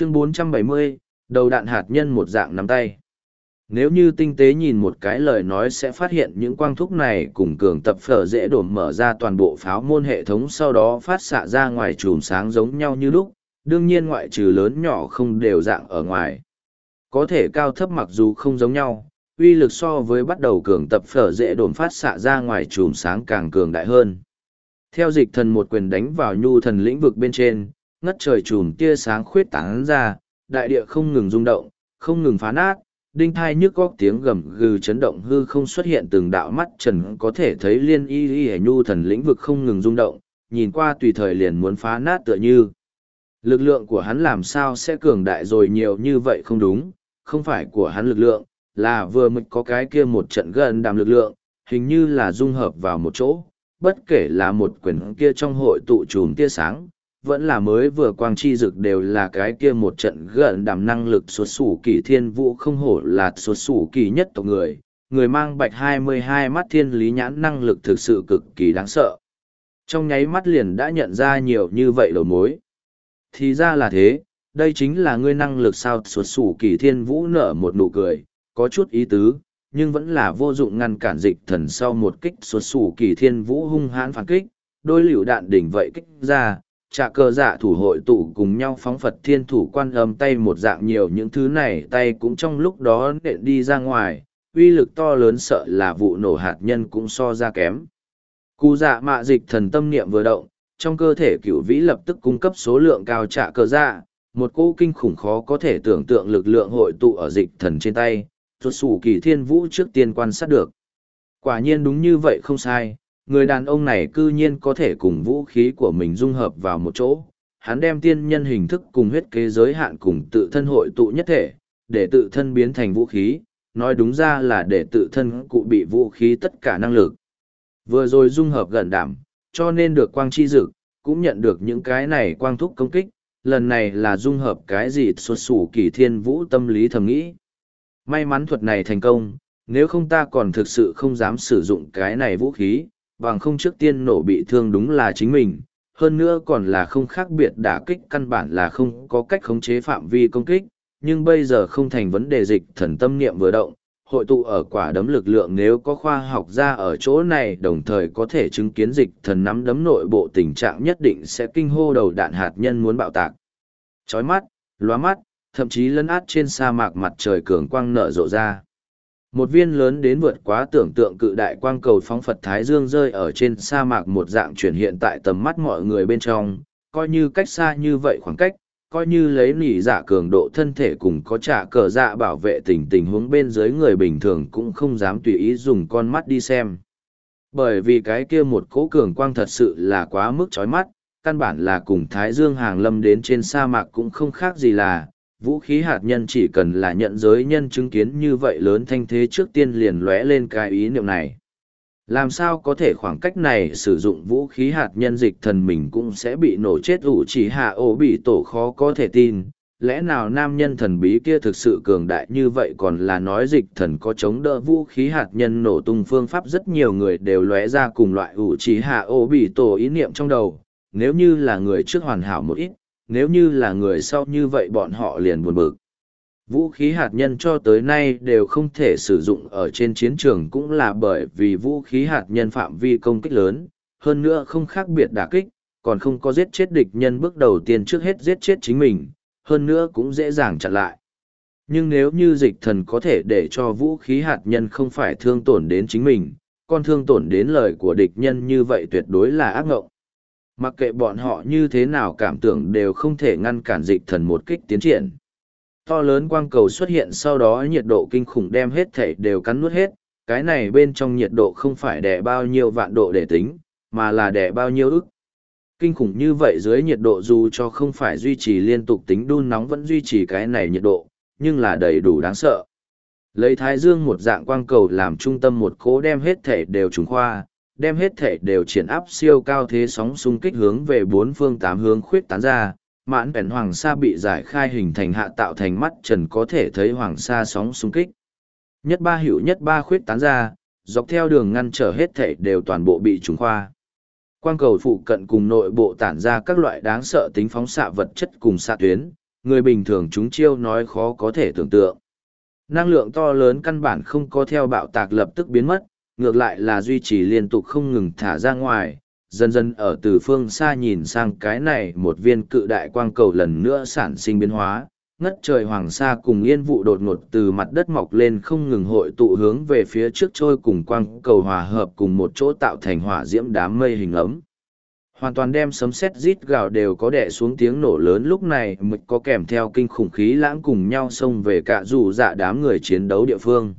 Chương 470, đầu đạn hạt nhân một dạng nắm tay. Nếu như tinh tế nhìn một cái lời nói sẽ phát hiện những quang thúc này cùng cường tập phở dễ đổm mở ra toàn bộ pháo môn hệ thống sau đó phát xạ ra ngoài chùm sáng giống nhau như lúc, đương nhiên ngoại trừ lớn nhỏ không đều dạng ở ngoài. Có thể cao thấp mặc dù không giống nhau, uy lực so với bắt đầu cường tập phở dễ đồn phát xạ ra ngoài chùm sáng càng cường đại hơn. Theo dịch thần một quyền đánh vào nhu thần lĩnh vực bên trên, ngất trời chùm tia sáng khuyết tán ra, đại địa không ngừng rung động, không ngừng phá nát, đinh thai nhức góc tiếng gầm gừ chấn động hư không xuất hiện từng đạo mắt trần có thể thấy liên y y nhu thần lĩnh vực không ngừng rung động, nhìn qua tùy thời liền muốn phá nát tựa như. Lực lượng của hắn làm sao sẽ cường đại rồi nhiều như vậy không đúng, không phải của hắn lực lượng, là vừa mới có cái kia một trận gần đàm lực lượng, hình như là dung hợp vào một chỗ, bất kể là một quyển kia trong hội tụ trùm tia sáng, vẫn là mới vừa quang chi dực đều là cái kia một trận gần đảm năng lực xuất sủ kỳ thiên vũ không hổ là xuất sủ kỳ nhất tộc người, người mang bạch hai mươi hai mắt thiên lý nhãn năng lực thực sự cực kỳ đáng sợ. Trong nháy mắt liền đã nhận ra nhiều như vậy đầu mối. Thì ra là thế, đây chính là ngươi năng lực sao xuất sủ kỳ thiên vũ nở một nụ cười, có chút ý tứ, nhưng vẫn là vô dụng ngăn cản dịch thần sau một kích xuất sủ kỳ thiên vũ hung hãn phản kích, đôi liều đạn đỉnh vậy kích ra, Trả cờ dạ thủ hội tụ cùng nhau phóng phật thiên thủ quan âm tay một dạng nhiều những thứ này tay cũng trong lúc đó nện đi ra ngoài, uy lực to lớn sợ là vụ nổ hạt nhân cũng so ra kém. Cụ dạ mạ dịch thần tâm niệm vừa động, trong cơ thể cựu vĩ lập tức cung cấp số lượng cao trả cờ dạ một cỗ kinh khủng khó có thể tưởng tượng lực lượng hội tụ ở dịch thần trên tay tuột xù kỳ thiên vũ trước tiên quan sát được. Quả nhiên đúng như vậy không sai người đàn ông này cư nhiên có thể cùng vũ khí của mình dung hợp vào một chỗ. Hắn đem tiên nhân hình thức cùng huyết kế giới hạn cùng tự thân hội tụ nhất thể, để tự thân biến thành vũ khí, nói đúng ra là để tự thân cụ bị vũ khí tất cả năng lực. Vừa rồi dung hợp gần đảm, cho nên được quang chi dực, cũng nhận được những cái này quang thúc công kích, lần này là dung hợp cái gì xuất sủ kỳ thiên vũ tâm lý thầm nghĩ. May mắn thuật này thành công, nếu không ta còn thực sự không dám sử dụng cái này vũ khí, bằng không trước tiên nổ bị thương đúng là chính mình, hơn nữa còn là không khác biệt đả kích căn bản là không có cách khống chế phạm vi công kích, nhưng bây giờ không thành vấn đề dịch thần tâm niệm vừa động, hội tụ ở quả đấm lực lượng nếu có khoa học ra ở chỗ này đồng thời có thể chứng kiến dịch thần nắm đấm nội bộ tình trạng nhất định sẽ kinh hô đầu đạn hạt nhân muốn bạo tạc. Chói mắt, lóa mắt, thậm chí lấn át trên sa mạc mặt trời cường quang nở rộ ra. Một viên lớn đến vượt quá tưởng tượng cự đại quang cầu phóng Phật Thái Dương rơi ở trên sa mạc một dạng chuyển hiện tại tầm mắt mọi người bên trong, coi như cách xa như vậy khoảng cách, coi như lấy nỉ giả dạ cường độ thân thể cùng có trả cờ dạ bảo vệ tình tình huống bên dưới người bình thường cũng không dám tùy ý dùng con mắt đi xem. Bởi vì cái kia một cỗ cường quang thật sự là quá mức chói mắt, căn bản là cùng Thái Dương hàng lâm đến trên sa mạc cũng không khác gì là, vũ khí hạt nhân chỉ cần là nhận giới nhân chứng kiến như vậy lớn thanh thế trước tiên liền lóe lên cái ý niệm này. Làm sao có thể khoảng cách này sử dụng vũ khí hạt nhân dịch thần mình cũng sẽ bị nổ chết ủ chỉ hạ ổ bị tổ khó có thể tin. Lẽ nào nam nhân thần bí kia thực sự cường đại như vậy còn là nói dịch thần có chống đỡ vũ khí hạt nhân nổ tung phương pháp rất nhiều người đều lóe ra cùng loại ủ chỉ hạ ổ bị tổ ý niệm trong đầu. Nếu như là người trước hoàn hảo một ít, nếu như là người sau như vậy bọn họ liền buồn bực. Vũ khí hạt nhân cho tới nay đều không thể sử dụng ở trên chiến trường cũng là bởi vì vũ khí hạt nhân phạm vi công kích lớn, hơn nữa không khác biệt đả kích, còn không có giết chết địch nhân bước đầu tiên trước hết giết chết chính mình, hơn nữa cũng dễ dàng chặn lại. Nhưng nếu như dịch thần có thể để cho vũ khí hạt nhân không phải thương tổn đến chính mình, còn thương tổn đến lời của địch nhân như vậy tuyệt đối là ác ngộng mặc kệ bọn họ như thế nào cảm tưởng đều không thể ngăn cản dịch thần một kích tiến triển. To lớn quang cầu xuất hiện sau đó nhiệt độ kinh khủng đem hết thể đều cắn nuốt hết, cái này bên trong nhiệt độ không phải đẻ bao nhiêu vạn độ để tính, mà là đẻ bao nhiêu ức. Kinh khủng như vậy dưới nhiệt độ dù cho không phải duy trì liên tục tính đun nóng vẫn duy trì cái này nhiệt độ, nhưng là đầy đủ đáng sợ. Lấy thái dương một dạng quang cầu làm trung tâm một cố đem hết thể đều trùng khoa, đem hết thể đều triển áp siêu cao thế sóng xung kích hướng về bốn phương tám hướng khuyết tán ra. Mãn bèn hoàng sa bị giải khai hình thành hạ tạo thành mắt trần có thể thấy hoàng sa sóng xung kích. Nhất ba hữu nhất ba khuyết tán ra dọc theo đường ngăn trở hết thể đều toàn bộ bị trùng khoa. Quang cầu phụ cận cùng nội bộ tản ra các loại đáng sợ tính phóng xạ vật chất cùng xạ tuyến người bình thường chúng chiêu nói khó có thể tưởng tượng. Năng lượng to lớn căn bản không có theo bạo tạc lập tức biến mất, ngược lại là duy trì liên tục không ngừng thả ra ngoài, dần dần ở từ phương xa nhìn sang cái này một viên cự đại quang cầu lần nữa sản sinh biến hóa, ngất trời hoàng sa cùng yên vụ đột ngột từ mặt đất mọc lên không ngừng hội tụ hướng về phía trước trôi cùng quang cầu hòa hợp cùng một chỗ tạo thành hỏa diễm đám mây hình ấm. Hoàn toàn đem sấm sét rít gào đều có đẻ xuống tiếng nổ lớn lúc này mực có kèm theo kinh khủng khí lãng cùng nhau xông về cả dù dạ đám người chiến đấu địa phương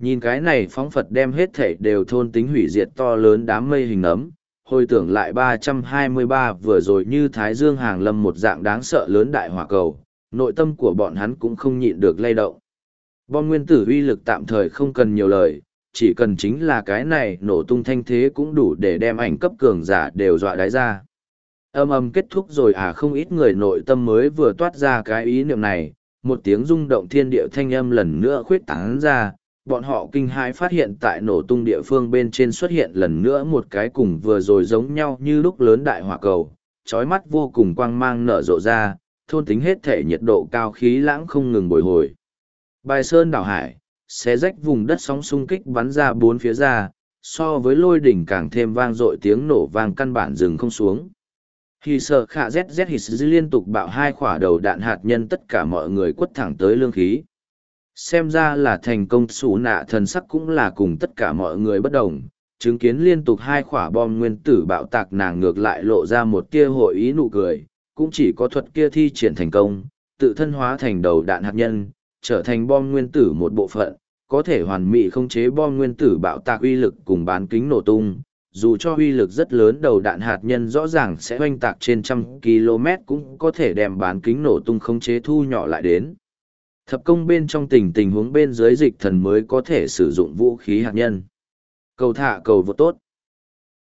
nhìn cái này phóng phật đem hết thể đều thôn tính hủy diệt to lớn đám mây hình ấm hồi tưởng lại 323 vừa rồi như thái dương hàng lâm một dạng đáng sợ lớn đại hỏa cầu nội tâm của bọn hắn cũng không nhịn được lay động bom nguyên tử uy lực tạm thời không cần nhiều lời chỉ cần chính là cái này nổ tung thanh thế cũng đủ để đem ảnh cấp cường giả đều dọa đáy ra. Âm âm kết thúc rồi à không ít người nội tâm mới vừa toát ra cái ý niệm này, một tiếng rung động thiên địa thanh âm lần nữa khuyết tán ra, bọn họ kinh hãi phát hiện tại nổ tung địa phương bên trên xuất hiện lần nữa một cái cùng vừa rồi giống nhau như lúc lớn đại hỏa cầu, trói mắt vô cùng quang mang nở rộ ra, thôn tính hết thể nhiệt độ cao khí lãng không ngừng bồi hồi. Bài sơn đảo hải, xé rách vùng đất sóng xung kích bắn ra bốn phía ra, so với lôi đỉnh càng thêm vang dội tiếng nổ vang căn bản dừng không xuống. Khi sợ khả ZZ hít liên tục bạo hai quả đầu đạn hạt nhân tất cả mọi người quất thẳng tới lương khí. Xem ra là thành công sủ nạ thần sắc cũng là cùng tất cả mọi người bất đồng, chứng kiến liên tục hai quả bom nguyên tử bạo tạc nàng ngược lại lộ ra một tia hội ý nụ cười, cũng chỉ có thuật kia thi triển thành công, tự thân hóa thành đầu đạn hạt nhân, trở thành bom nguyên tử một bộ phận, có thể hoàn mỹ không chế bom nguyên tử bạo tạc uy lực cùng bán kính nổ tung. Dù cho uy lực rất lớn đầu đạn hạt nhân rõ ràng sẽ oanh tạc trên trăm km cũng có thể đem bán kính nổ tung không chế thu nhỏ lại đến. Thập công bên trong tình tình huống bên dưới dịch thần mới có thể sử dụng vũ khí hạt nhân. Cầu thả, cầu vô tốt.